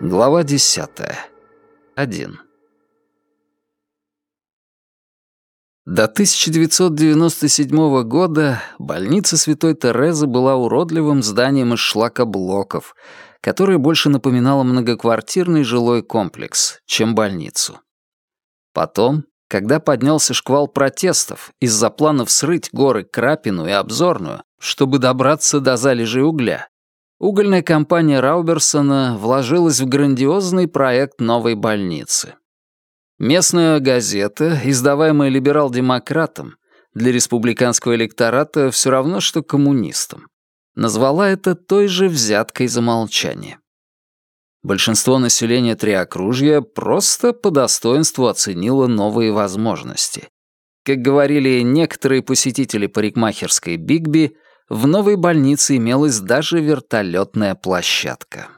Глава десятая. Один. До 1997 года больница Святой Терезы была уродливым зданием из шлакоблоков, которое больше напоминало многоквартирный жилой комплекс, чем больницу. Потом, когда поднялся шквал протестов из-за планов срыть горы Крапину и Обзорную, чтобы добраться до залежей угля, угольная компания Рауберсона вложилась в грандиозный проект новой больницы. Местная газета, издаваемая либерал-демократом, для республиканского электората все равно, что коммунистам, назвала это той же взяткой за молчание. Большинство населения Триокружья просто по достоинству оценило новые возможности. Как говорили некоторые посетители парикмахерской Бигби, в новой больнице имелась даже вертолетная площадка.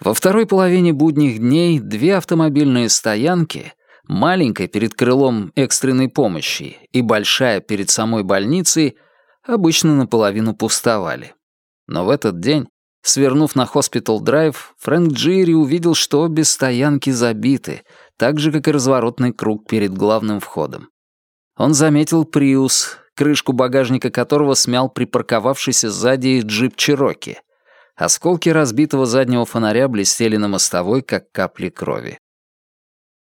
Во второй половине будних дней две автомобильные стоянки, маленькая перед крылом экстренной помощи и большая перед самой больницей, обычно наполовину пустовали. Но в этот день, свернув на Хоспитал-драйв, Фрэнк Джири увидел, что обе стоянки забиты, так же, как и разворотный круг перед главным входом. Он заметил Приус, крышку багажника которого смял припарковавшийся сзади джип Чироки. Осколки разбитого заднего фонаря блестели на мостовой, как капли крови.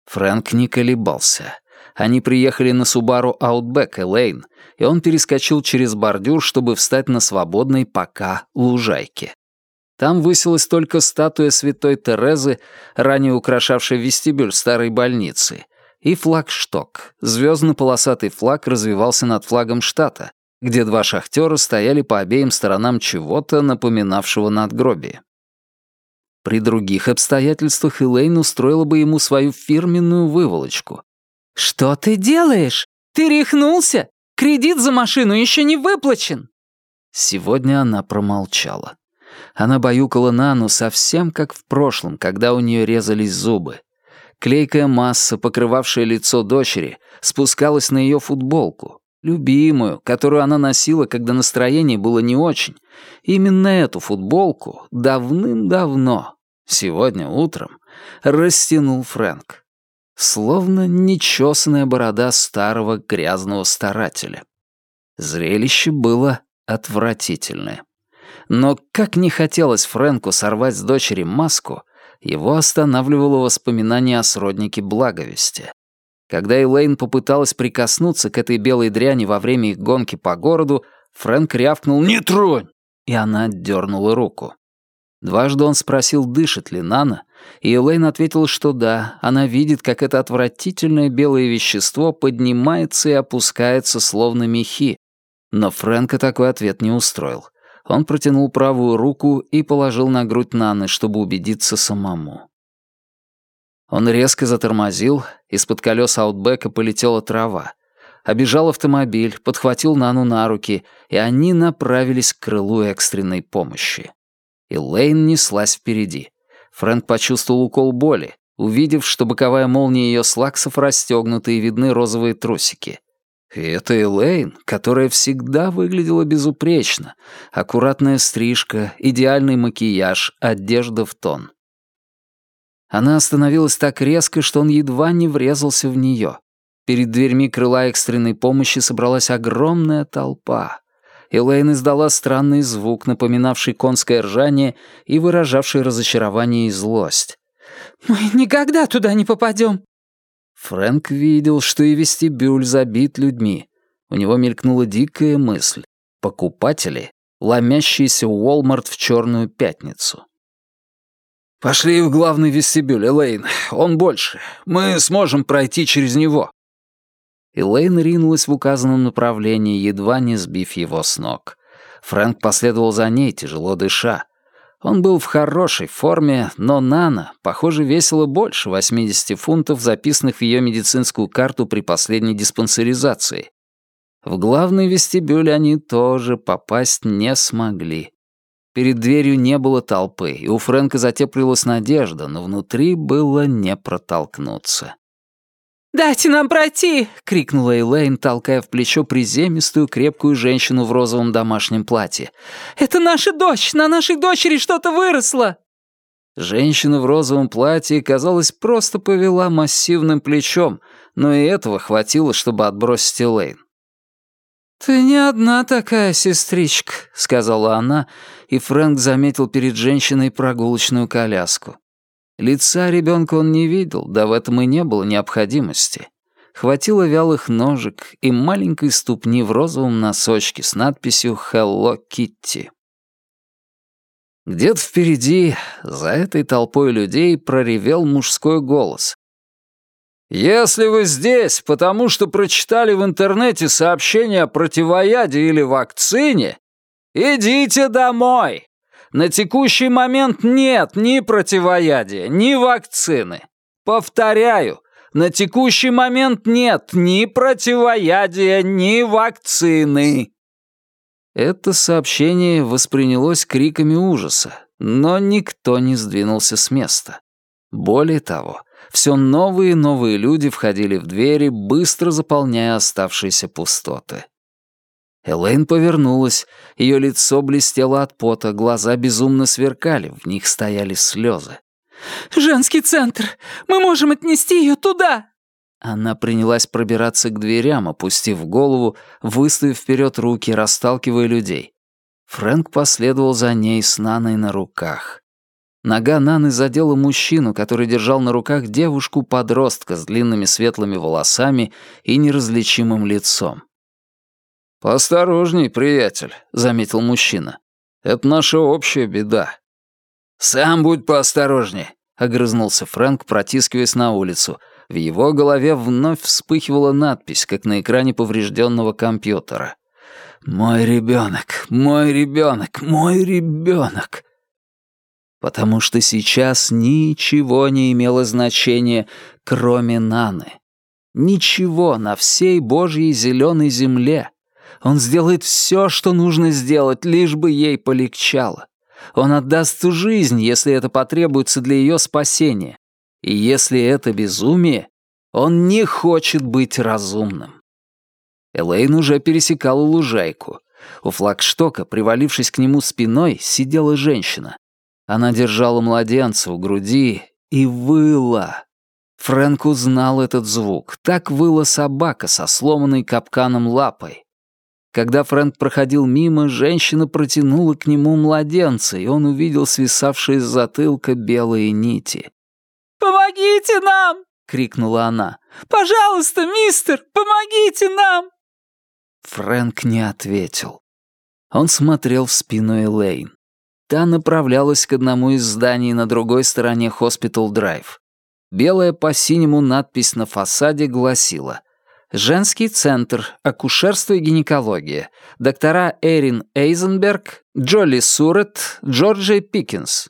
Фрэнк не колебался. Они приехали на Субару Outback Элейн, и он перескочил через бордюр, чтобы встать на свободной пока лужайке. Там высилась только статуя святой Терезы, ранее украшавшая вестибюль старой больницы, и флагшток. Звездно-полосатый флаг развивался над флагом штата, где два шахтера стояли по обеим сторонам чего-то, напоминавшего надгробие. При других обстоятельствах Элейн устроила бы ему свою фирменную выволочку. «Что ты делаешь? Ты рехнулся? Кредит за машину еще не выплачен!» Сегодня она промолчала. Она баюкала Нану совсем как в прошлом, когда у нее резались зубы. Клейкая масса, покрывавшая лицо дочери, спускалась на ее футболку, любимую, которую она носила, когда настроение было не очень. Именно эту футболку давным-давно, сегодня утром, растянул Фрэнк. Словно нечесанная борода старого грязного старателя. Зрелище было отвратительное. Но как не хотелось Фрэнку сорвать с дочери маску, его останавливало воспоминание о сроднике благовести. Когда Элейн попыталась прикоснуться к этой белой дряни во время их гонки по городу, Фрэнк рявкнул «Не тронь!» и она дернула руку. Дважды он спросил, дышит ли Нана, и Элейн ответила, что да, она видит, как это отвратительное белое вещество поднимается и опускается, словно мехи. Но Фрэнка такой ответ не устроил. Он протянул правую руку и положил на грудь Наны, чтобы убедиться самому. Он резко затормозил, из-под колес аутбека полетела трава. Обежал автомобиль, подхватил Нану на руки, и они направились к крылу экстренной помощи. И Лейн неслась впереди. Фрэнк почувствовал укол боли, увидев, что боковая молния ее слаксов расстегнута и видны розовые трусики. И это Элейн, которая всегда выглядела безупречно. Аккуратная стрижка, идеальный макияж, одежда в тон. Она остановилась так резко, что он едва не врезался в нее. Перед дверьми крыла экстренной помощи собралась огромная толпа. Элейн издала странный звук, напоминавший конское ржание и выражавший разочарование и злость. «Мы никогда туда не попадем!» Фрэнк видел, что и вестибюль забит людьми. У него мелькнула дикая мысль. Покупатели, ломящиеся Уолмарт в черную пятницу. «Пошли в главный вестибюль, Элейн. Он больше. Мы сможем пройти через него». Элейн ринулась в указанном направлении, едва не сбив его с ног. Фрэнк последовал за ней, тяжело дыша. Он был в хорошей форме, но Нана, похоже, весила больше 80 фунтов, записанных в ее медицинскую карту при последней диспансеризации. В главный вестибюль они тоже попасть не смогли. Перед дверью не было толпы, и у Фрэнка затеплилась надежда, но внутри было не протолкнуться. «Дайте нам пройти!» — крикнула Элейн, толкая в плечо приземистую крепкую женщину в розовом домашнем платье. «Это наша дочь! На нашей дочери что-то выросло!» Женщина в розовом платье, казалось, просто повела массивным плечом, но и этого хватило, чтобы отбросить Элейн. «Ты не одна такая, сестричка», — сказала она, и Фрэнк заметил перед женщиной прогулочную коляску. Лица ребенка он не видел, да в этом и не было необходимости. Хватило вялых ножек и маленькой ступни в розовом носочке с надписью «Hello Kitty». Где-то впереди, за этой толпой людей, проревел мужской голос. «Если вы здесь, потому что прочитали в интернете сообщение о противоядии или вакцине, идите домой!» На текущий момент нет ни противоядия, ни вакцины. Повторяю, на текущий момент нет ни противоядия, ни вакцины. Это сообщение воспринялось криками ужаса, но никто не сдвинулся с места. Более того, все новые и новые люди входили в двери, быстро заполняя оставшиеся пустоты. Элейн повернулась, ее лицо блестело от пота, глаза безумно сверкали, в них стояли слезы. «Женский центр! Мы можем отнести ее туда!» Она принялась пробираться к дверям, опустив голову, выставив вперед руки, расталкивая людей. Фрэнк последовал за ней с Наной на руках. Нога Наны задела мужчину, который держал на руках девушку-подростка с длинными светлыми волосами и неразличимым лицом. «Поосторожней, приятель», — заметил мужчина. «Это наша общая беда». «Сам будь поосторожней», — огрызнулся Фрэнк, протискиваясь на улицу. В его голове вновь вспыхивала надпись, как на экране поврежденного компьютера. «Мой ребенок, мой ребенок, мой ребенок». Потому что сейчас ничего не имело значения, кроме Наны. Ничего на всей Божьей зеленой земле, он сделает все, что нужно сделать, лишь бы ей полегчало. Он отдаст жизнь, если это потребуется для ее спасения. И если это безумие, он не хочет быть разумным. Элейн уже пересекала лужайку. У флагштока, привалившись к нему спиной, сидела женщина. Она держала младенца у груди и выла. Фрэнк узнал этот звук. Так выла собака со сломанной капканом лапой. Когда Фрэнк проходил мимо, женщина протянула к нему младенца, и он увидел свисавшие с затылка белые нити. «Помогите нам!» — крикнула она. «Пожалуйста, мистер, помогите нам!» Фрэнк не ответил. Он смотрел в спину Элейн. Та направлялась к одному из зданий на другой стороне Хоспитал Драйв. Белая по синему надпись на фасаде гласила Женский центр, акушерство и гинекология. Доктора Эрин Эйзенберг, Джоли Сурет, Джорджи Пикинс.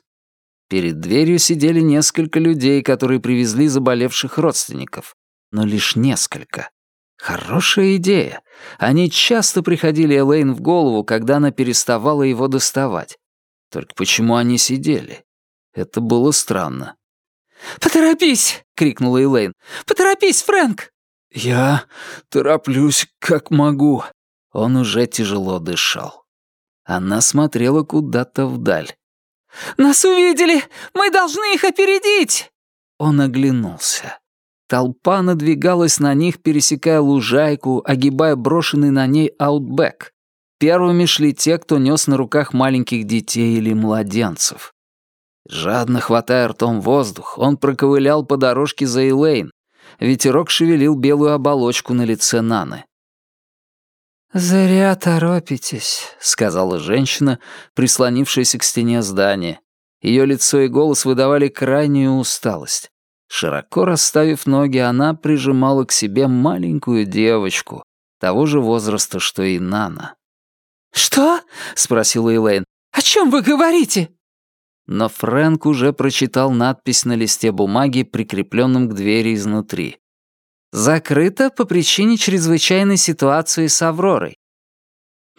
Перед дверью сидели несколько людей, которые привезли заболевших родственников. Но лишь несколько. Хорошая идея. Они часто приходили Элейн в голову, когда она переставала его доставать. Только почему они сидели? Это было странно. «Поторопись!» — крикнула Элейн. «Поторопись, Фрэнк!» «Я тороплюсь, как могу». Он уже тяжело дышал. Она смотрела куда-то вдаль. «Нас увидели! Мы должны их опередить!» Он оглянулся. Толпа надвигалась на них, пересекая лужайку, огибая брошенный на ней аутбэк. Первыми шли те, кто нес на руках маленьких детей или младенцев. Жадно хватая ртом воздух, он проковылял по дорожке за Элейн, Ветерок шевелил белую оболочку на лице Наны. «Зря торопитесь», — сказала женщина, прислонившаяся к стене здания. Ее лицо и голос выдавали крайнюю усталость. Широко расставив ноги, она прижимала к себе маленькую девочку, того же возраста, что и Нана. «Что?» — спросила Элейн. «О чем вы говорите?» но Фрэнк уже прочитал надпись на листе бумаги, прикрепленном к двери изнутри. Закрыто по причине чрезвычайной ситуации с Авророй.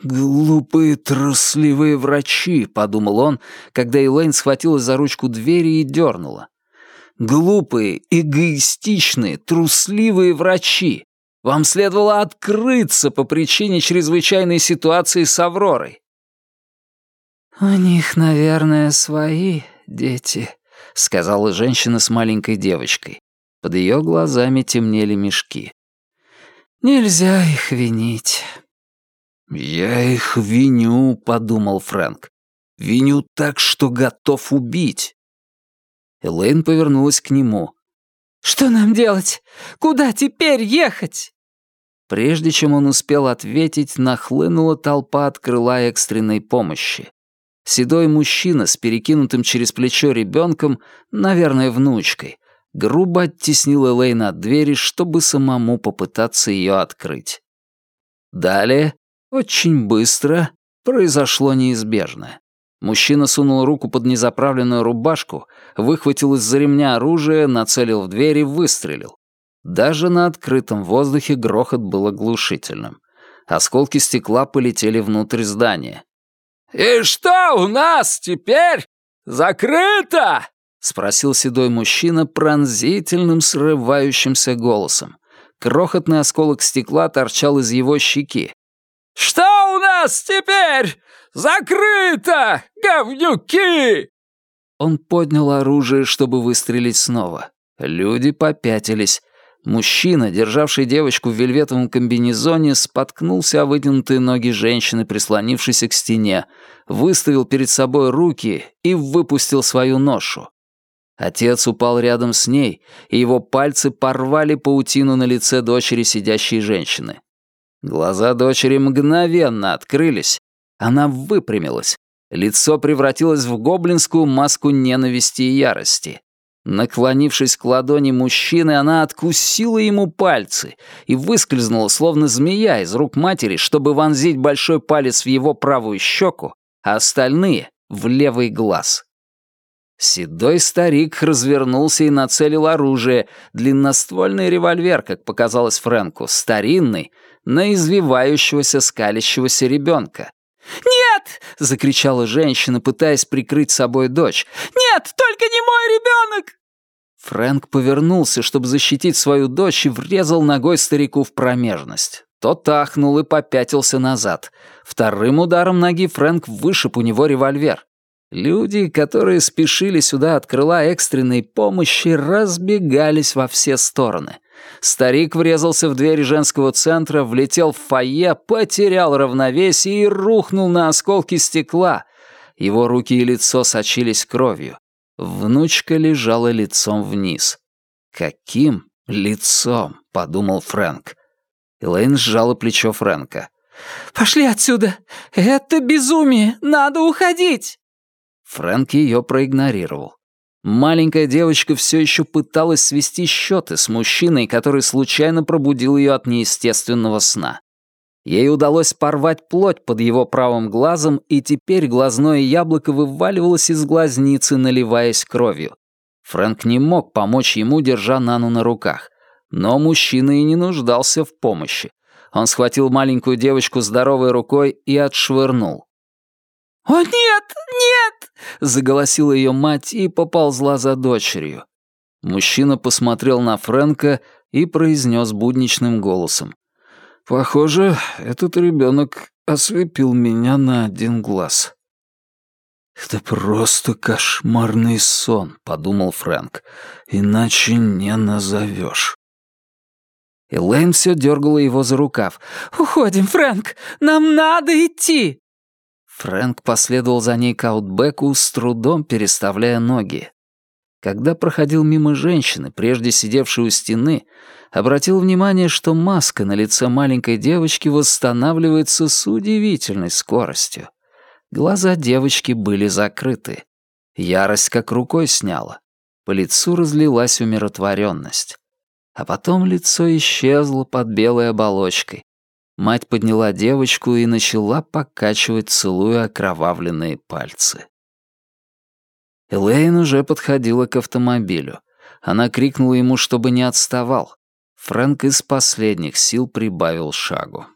«Глупые трусливые врачи», — подумал он, когда Элейн схватилась за ручку двери и дернула. «Глупые, эгоистичные, трусливые врачи. Вам следовало открыться по причине чрезвычайной ситуации с Авророй». «У них, наверное, свои дети», — сказала женщина с маленькой девочкой. Под ее глазами темнели мешки. «Нельзя их винить». «Я их виню», — подумал Фрэнк. «Виню так, что готов убить». Элейн повернулась к нему. «Что нам делать? Куда теперь ехать?» Прежде чем он успел ответить, нахлынула толпа от крыла экстренной помощи. Седой мужчина с перекинутым через плечо ребенком, наверное, внучкой, грубо оттеснил Элейн от двери, чтобы самому попытаться ее открыть. Далее очень быстро произошло неизбежное. Мужчина сунул руку под незаправленную рубашку, выхватил из-за ремня оружие, нацелил в дверь и выстрелил. Даже на открытом воздухе грохот был оглушительным. Осколки стекла полетели внутрь здания. «И что у нас теперь? Закрыто?» — спросил седой мужчина пронзительным, срывающимся голосом. Крохотный осколок стекла торчал из его щеки. «Что у нас теперь? Закрыто, говнюки!» Он поднял оружие, чтобы выстрелить снова. Люди попятились. Мужчина, державший девочку в вельветовом комбинезоне, споткнулся о вытянутые ноги женщины, прислонившейся к стене, выставил перед собой руки и выпустил свою ношу. Отец упал рядом с ней, и его пальцы порвали паутину на лице дочери сидящей женщины. Глаза дочери мгновенно открылись. Она выпрямилась. Лицо превратилось в гоблинскую маску ненависти и ярости. Наклонившись к ладони мужчины, она откусила ему пальцы и выскользнула, словно змея, из рук матери, чтобы вонзить большой палец в его правую щеку, а остальные — в левый глаз. Седой старик развернулся и нацелил оружие, длинноствольный револьвер, как показалось Фрэнку, старинный, на извивающегося, скалящегося ребенка. «Нет!» — закричала женщина, пытаясь прикрыть собой дочь. «Нет, только не мой ребенок!» Фрэнк повернулся, чтобы защитить свою дочь, и врезал ногой старику в промежность. Тот ахнул и попятился назад. Вторым ударом ноги Фрэнк вышиб у него револьвер. Люди, которые спешили сюда от крыла экстренной помощи, разбегались во все стороны. Старик врезался в дверь женского центра, влетел в фойе, потерял равновесие и рухнул на осколки стекла. Его руки и лицо сочились кровью. Внучка лежала лицом вниз. «Каким лицом?» — подумал Фрэнк. Элейн сжала плечо Фрэнка. «Пошли отсюда! Это безумие! Надо уходить!» Фрэнк ее проигнорировал. Маленькая девочка все еще пыталась свести счеты с мужчиной, который случайно пробудил ее от неестественного сна. Ей удалось порвать плоть под его правым глазом, и теперь глазное яблоко вываливалось из глазницы, наливаясь кровью. Фрэнк не мог помочь ему, держа Нану на руках. Но мужчина и не нуждался в помощи. Он схватил маленькую девочку здоровой рукой и отшвырнул. «О, нет, нет!» — заголосила ее мать и поползла за дочерью. Мужчина посмотрел на Фрэнка и произнес будничным голосом. «Похоже, этот ребенок ослепил меня на один глаз». «Это просто кошмарный сон», — подумал Фрэнк. «Иначе не назовешь». Элейн все дергала его за рукав. «Уходим, Фрэнк! Нам надо идти!» Фрэнк последовал за ней к аутбеку, с трудом переставляя ноги. Когда проходил мимо женщины, прежде сидевшей у стены, обратил внимание, что маска на лице маленькой девочки восстанавливается с удивительной скоростью. Глаза девочки были закрыты. Ярость как рукой сняла. По лицу разлилась умиротворенность. А потом лицо исчезло под белой оболочкой, Мать подняла девочку и начала покачивать, целуя окровавленные пальцы. Элейн уже подходила к автомобилю. Она крикнула ему, чтобы не отставал. Фрэнк из последних сил прибавил шагу.